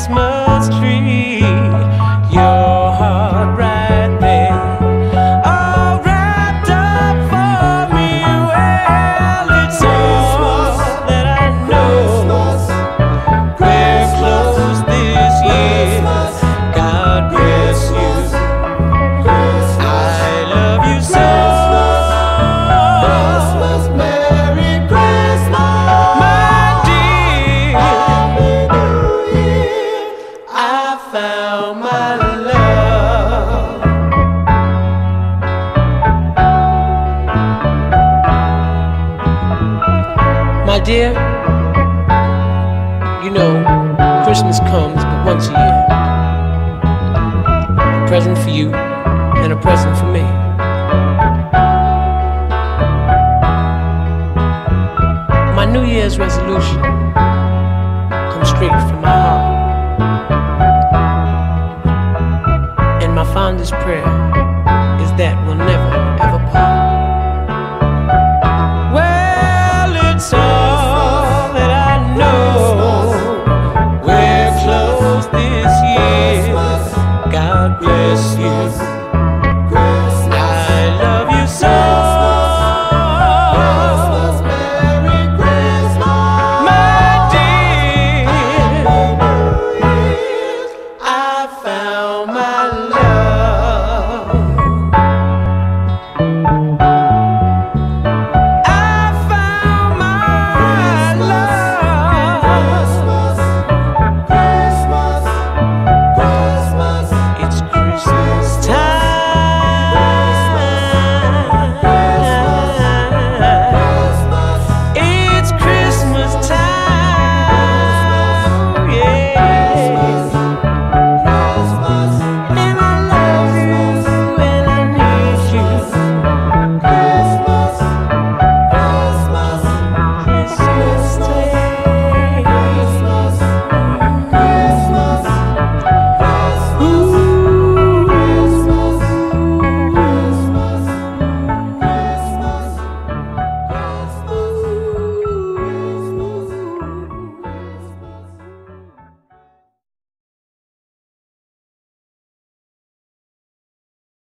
Christmas. My dear, you know, Christmas comes but once a year. A present for you and a present for me. My New Year's resolution comes straight from my heart. And my fondest prayer is that we'll never God bless you.